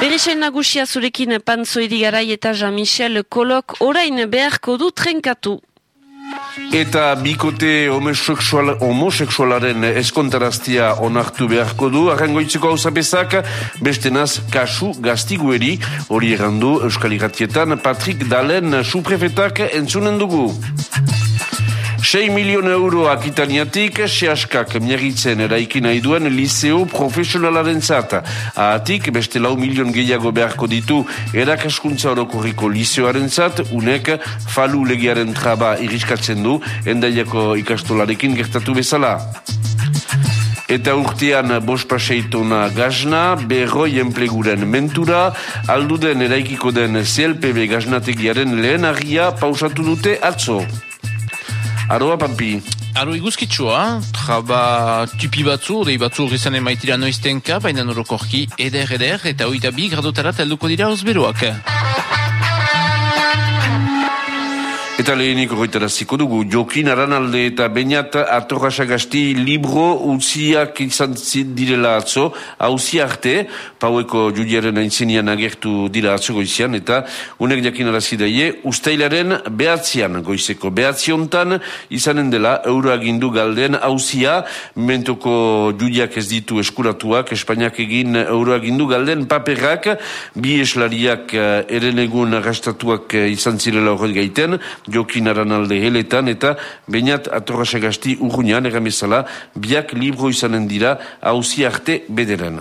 Berixen nagusia zurekin pantzoiri garai eta Jean-Michel Kolok orain beharko du trenkatu. Eta bikote homosexual, homoseksualaren eskontaraztia onartu beharko du, arrangoitzeko hau zapezak, bestenaz kasu gaztigueri, hori errandu Euskal Iratietan, Patrick Dalen suprefetak entzunen dugu. 6 milion euro akitaniatik, sehaskak miagitzen eraikin nahi duen liceo profesionalaren zata. Ahatik, beste lau milion gehiago beharko ditu erakaskuntza orokorriko liceoaren zat, unek falu legiaren traba iriskatzen du, endaiako ikastolarekin gertatu bezala. Eta urtean bos paseitona gazna, berroi enpleguren mentura, alduden eraikiko den CLPB gaznategiaren lehen agia pausatu dute atzo. Aroa, Pampi. Aro iguzkitsua, traba tupi batzu, dei batzu horrezan emaitira noiztenka, baina norokorki eder eder eta oita bi gradotarat helduko dira osberoak. Eta lehenik horretaraziko dugu, Jokin Aranalde eta Beñat Atorrasagasti libro utziak izan direla atzo, hauzi arte, paueko judiaren aintzenian agertu dira atzo goizian, eta unek jakin arazidaie, ustailaren behatzean goizeko. Behatziontan izanen dela, euroagindu galden hauzia, mentoko judiak ez ditu eskuratuak, Espainiak egin euroagindu galden paperrak, bi eslariak erenegun arrastatuak izan zirela horret gaiten, jokin aranalde heletan eta bainat atorrasagasti urruñan egamezala biak libro izanen dira hauzi arte bederan.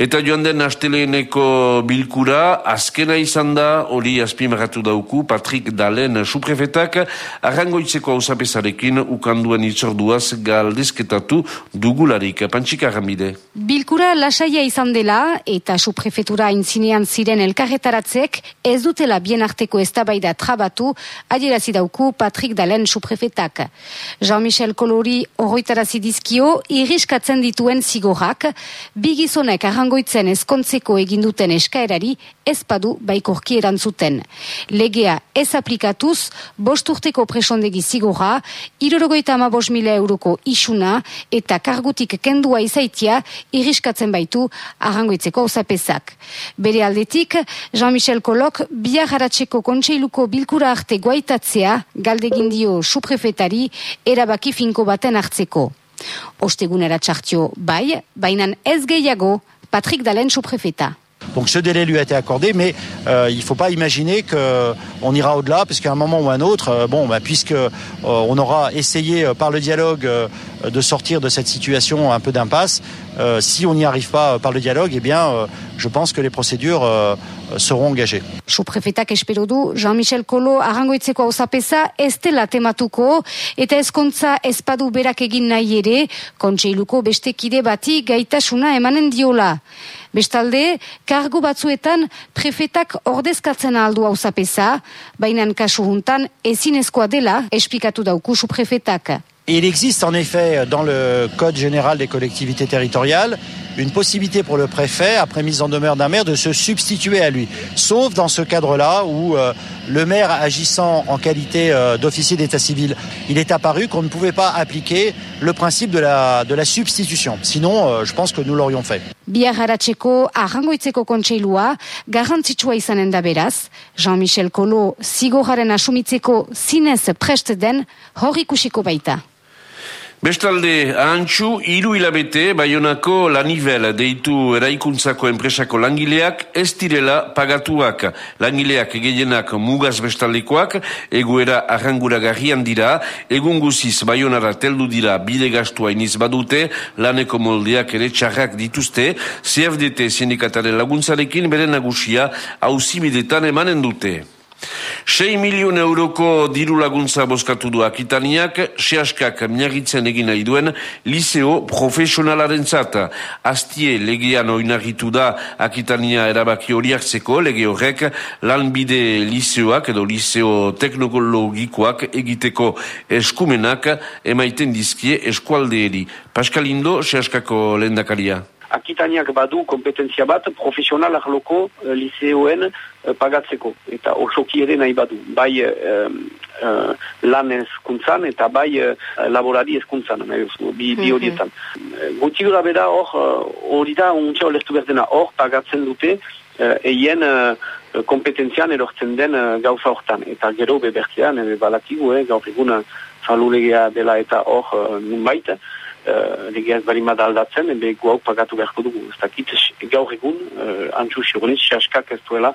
Eta joan den asteleeneko bilkura, azkena izan da, hori azpimarratu dauku, Patrick Dalen suprefetak, arrangoitzeko hausapezarekin ukanduen itzorduaz galdezketatu dugularik. Pantsika ramide. Bilkura lasaia izan dela, eta suprefetura intzinean ziren elkarretaratzek, ez dutela bien arteko eztabaida trabatu, adierazi dauku Patrick Dalen suprefetak. Jean-Michel Kolori horroitarazi dizkio, iriskatzen dituen zigorrak, bigizonek arrangoitzeko goitzen ezkontzeko eginduten eskaerari ezpadu baikorki erantzuten. Legea ez aplikatuz, bost urteko presondegi zigora, irorogoita ama bos mila euroko isuna eta kargutik kendua izaitia iriskatzen baitu arrangoitzeko osapezak. Bere aldetik, Jean-Michel Kolok biar haratzeko kontseiluko bilkura arte guaitatzea galdegin dio suprefetari erabaki finko baten hartzeko. Ostegunera txartio bai, bainan ez gehiago Patrick Dalen, sous-préfet. Donc ce délai lui a été accordé, mais euh, il ne faut pas imaginer qu'on ira au-delà, parce qu'à un moment ou un autre, euh, bon, bah, puisque euh, on aura essayé par le dialogue de sortir de cette situation un peu d'impasse, euh, si on n'y arrive pas euh, par le dialogue, eh bien, euh, je pense que les procédures euh, seront engagées. Suprefetak espero du Jean-Michel Kolo arrangoitzeko hauzapeza ez dela tematuko eta ezkontza ezpadu berak egin nahi ere kontseiluko beste kide bati gaitasuna emanen diola. Bestalde, kargu batzuetan prefetak ordezkatzen aldu hauzapeza, baina kasu juntan ezinezkoa dela esplikatu dauku Il existe en effet dans le Code général des collectivités territoriales une possibilité pour le préfet, après mise en demeure d'un maire, de se substituer à lui. Sauf dans ce cadre-là où euh, le maire agissant en qualité euh, d'officier d'état civil, il est apparu qu'on ne pouvait pas appliquer le principe de la, substitution. Sinon, euh, je pense que nous l'aurions fait. Bestalde, ahantxu, hiru hilabete, baionako lanivel deitu eraikuntzako enpresako langileak ez direla pagatuak. Langileak gehienak mugaz bestaldekoak, egoera arranguragarrian dira, egun guziz baionara teldu dira bide gastua iniz badute, laneko moldeak ere txarrak dituzte, CFDT sindikataren laguntzarekin bere nagusia hauzibidetan emanen dute. 6 milion euroko diru laguntza boskatu du akitaniak, sehaskak miagitzen egin nahi duen liceo profesionalaren zata. Aztie legean oinarritu da akitania erabaki horiak zeko, lege horrek lanbide liceoak edo liceo teknologikoak egiteko eskumenak emaiten dizkie eskualdeeri. Paskalindo, sehaskako lehendakaria. Akitaniak badu kompetentzia bat profesional arloko uh, liceoen uh, pagatzeko. Eta osoki ere nahi badu. Bai uh, uh, lan ezkuntzan eta bai uh, laborari ezkuntzan. Bi, bi horietan. Mm -hmm. Gutxi gara bera hor, hori da, untxe olestu berdena hor, pagatzen dute, eien uh, kompetentzian erortzen den uh, gauza hortan. Eta gero bebertzean, ebe balakigu, eh, gaur egun falulegea dela eta hor uh, nunbait, uh, legea ez bali aldatzen, ebe gu pagatu beharko dugu. Ez dakit, gaur egun, uh, antxu xeruniz, xaskak ez duela,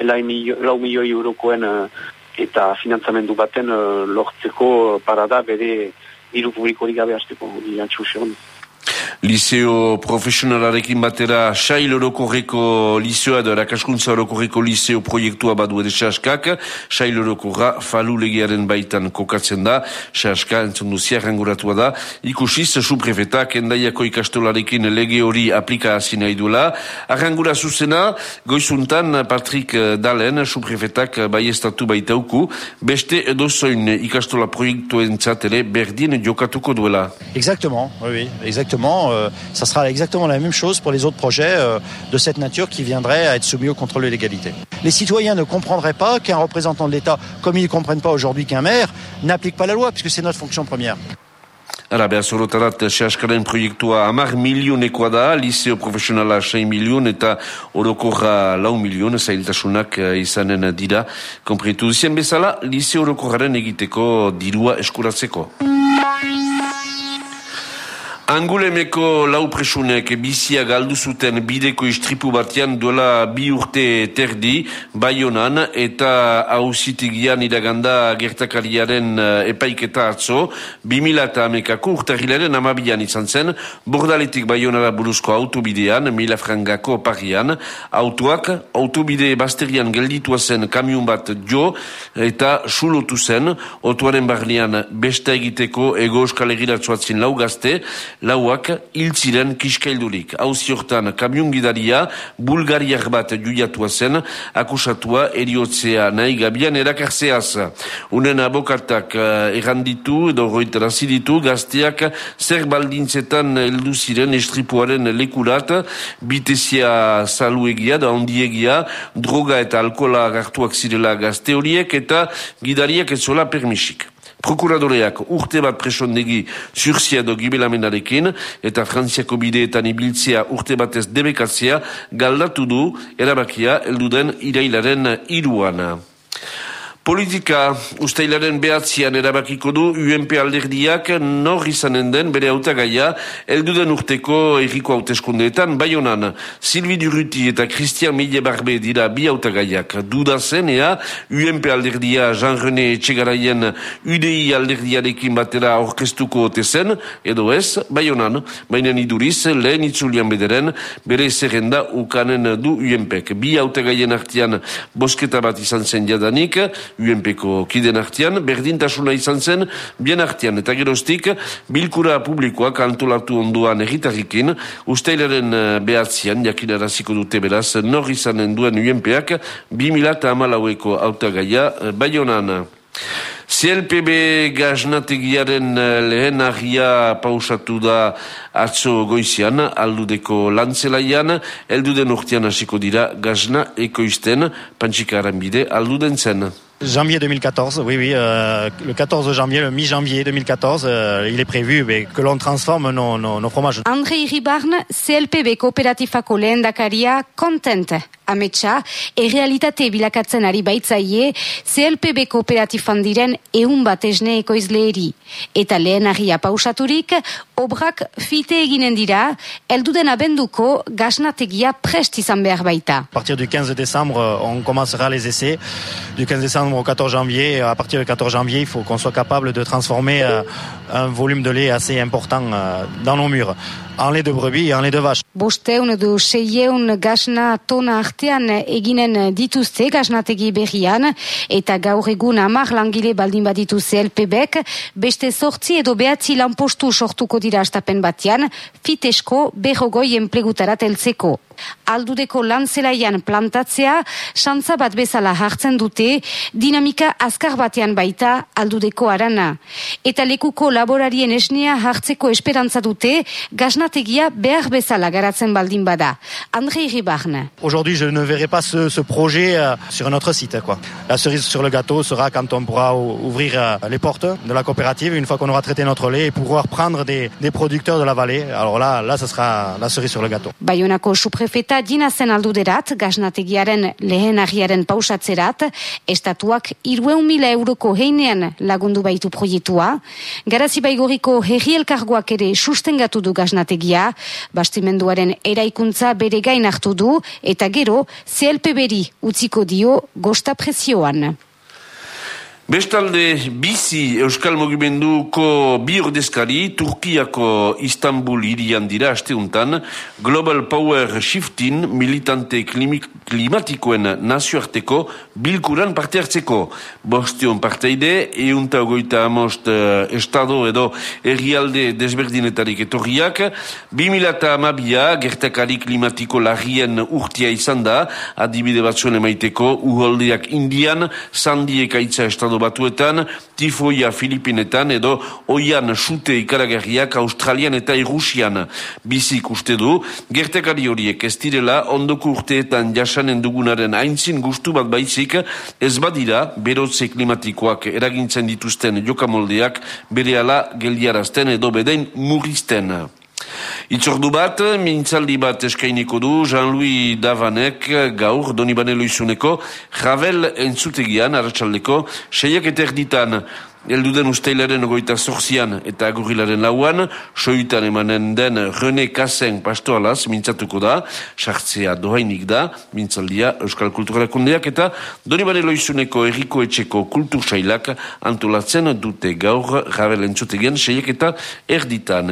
lau milioi eurokoen uh, eta finantzamendu baten uh, lortzeko parada bere iru publikorik gabe hasteko, antxu xeruniz. Liceo profesionalarekin batera Sail Orokorreko Liceo edo Erakaskuntza Orokorreko Liceo proiektua badu ere Saskak, Sail Orokorra falu legiaren baitan kokatzen da, Saska entzun duzia ranguratua da, ikusiz suprefetak endaiako ikastolarekin lege hori aplika nahi duela. Arrangura zuzena, goizuntan Patrick Dalen, suprefetak bai estatu baitauku, beste edozoin ikastola proiektuen ere berdin jokatuko duela. Exactement, oui, oui, exactement. Euh, ça sera exactement la même chose pour les autres projets euh, de cette nature qui viendraient à être soumis au contrôle de légalité. Les citoyens ne comprendraient pas qu'un représentant de l'État, comme ils ne comprennent pas aujourd'hui qu'un maire, n'applique pas la loi, puisque c'est notre fonction première. Ara, behar zorotarat, sehaskaren proiektua amar milionekoa da, liceo profesionala 6 milion eta orokorra lau milion, zailtasunak eh, izanen dira. Kompretu duzien bezala, liceo orokorraren egiteko dirua eskuratzeko. Angulemeko lau presunek bizia galdu zuten bideko istripu batean duela bi urte terdi baionan eta hausitigian iraganda gertakariaren eh, epaiketa atzo. 2000 eta amekako urtarrilaren amabian izan zen bordaletik baionara buruzko autobidean mila frangako parian autoak autobide basterian gelditua zen kamion bat jo eta sulotu zen. Otuaren barnean besta egiteko ego euskal egiratzuatzin lau gazte lauak hiltziren kiskaildurik. Hauziortan kamion gidaria bulgariak bat juiatua zen akusatua eriotzea nahi gabian erakarzeaz. Unen abokatak uh, erranditu edo goitara ziditu gazteak zer baldintzetan heldu ziren estripuaren lekurat bitezia saluegia da ondiegia droga eta alkola gartuak zirela gazte horiek eta gidariak ez zola permisik. Prokuradoreak urte bat presondegi zurzia do gibelamenarekin eta frantziako bideetan ibiltzea urte batez debekatzea galdatu du erabakia elduden irailaren iruana. Politika ustailaren behatzian erabakiko du UNP alderdiak nor izanen den bere autagaia elduden urteko erriko hauteskundeetan baionan. Silvi Duruti eta Christian Mille Barbe dira bi autagaiak duda zen ea UNP alderdia Jean-René Etxegaraien UDI alderdiarekin batera orkestuko otezen edo ez baionan. Baina iduriz lehen itzulian bederen bere zerrenda ukanen du UNPek. Bi autagaien artian bosketa bat izan zen jadanik UNPko kiden artian, berdintasuna izan zen, bien artian, eta gerostik, bilkura publikoak antolatu onduan egitarrikin, usteilaren eh, behatzean, jakinaraziko dute beraz, nor izanen duen UNPak, 2000 amalaueko autagaia, eh, baionan. CLPB gaznategiaren eh, lehen ahia pausatu da atzo goizian, aldudeko lantzelaian, elduden urtean hasiko dira gazna ekoizten, pantxikaren bide, alduden zen. Janvier 2014, oui, oui, euh, le 14 janvier, le mi-janvier 2014, euh, il est prévu mais, que l'on transforme nos, nos, nos fromages. André Iribarne, CLPB kooperatifako lehendakaria, content ametsa, errealitate bilakatzen ari baitzaie, CLPB kooperatifan diren eun bat esne ekoizleeri. Eta lehen agia pausaturik, obrak fite eginen dira, elduden abenduko gaznategia prest izan behar baita. A partir du 15 décembre, on commencera les essais. Du 15 décembre au 14 janvier, à partir du 14 janvier, il faut qu'on soit capable de transformer euh, un volume de lait assez important euh, dans nos murs. En lait de brebis et en lait de vache. Bosteun edo seieun gasna tona artean eginen dituzte gasnategi berrian, eta gaur egun amar langile baldin baditu CLPBek, beste sortzi edo behatzi lanpostu sortuko dira astapen batean, fitesko berrogoi enplegutarat eltzeko. Aldudeko lantzelaian plantatzea, santza bat bezala hartzen dute, dinamika azkar batean baita aldudeko arana. Eta lekuko laborarien esnea hartzeko esperantza dute, gaznategia behar bezala garatzen baldin bada. André Ribarne. Aujourd'hui, je ne verrai pas ce, ce projet euh, sur notre site. Quoi. La cerise sur le gâteau sera quand on pourra ouvrir euh, les portes de la coopérative, une fois qu'on aura traité notre lait, et pouvoir prendre des, des producteurs de la vallée. Alors là, là, ça sera la cerise sur le gâteau. Bayonako suprefeta dina zen alduderat, gaznategiaren lehenariaren pausatzerat, estatuak irueun mila euroko heinean lagundu baitu proiektua. Garazi baigoriko herri elkargoak ere sustengatu du gaznategia, bastimenduaren eraikuntza bere gain hartu du, eta gero, CLP beri utziko dio gosta prezioan. Bestalde, bizi Euskal Mugimenduko bi ordezkari Turkiako Istanbul irian dira asteuntan. Global Power Shifting militante klimatikoen nazioarteko bilkuran parte hartzeko. Bostion parteide, eunta ogoita amost uh, estado edo errialde desberdinetarik etorriak, 2000 amabia gertakari klimatiko larrien urtia izan da, adibide batzuen emaiteko, uholdeak indian, sandiek aitza estado batuetan, tifoia Filipinetan edo oian sute ikaragarriak Australian eta Irusian bizik uste du, gertekari horiek ez direla ondoko urteetan jasanen dugunaren aintzin gustu bat baizik ez badira berotze klimatikoak eragintzen dituzten jokamoldeak bere ala geldiarazten edo bedein murrizten. Itzordu bat, mintzaldi bat eskainiko du Jean-Louis Davanek gaur Donibane Loizuneko Javel entzutegian, aratsaldeko, seiak eta erditan Elduden usteilaren ogoita zorzian eta agurilaren lauan, soitan emanen den René Kassen pastoalaz mintzatuko da, sartzea dohainik da, mintzaldia Euskal Kulturalakundeak eta Donibane Loizuneko erriko etxeko kultursailak antolatzen dute gaur Javel entzutegian seiak eta erditan.